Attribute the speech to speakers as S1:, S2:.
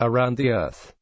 S1: around the earth.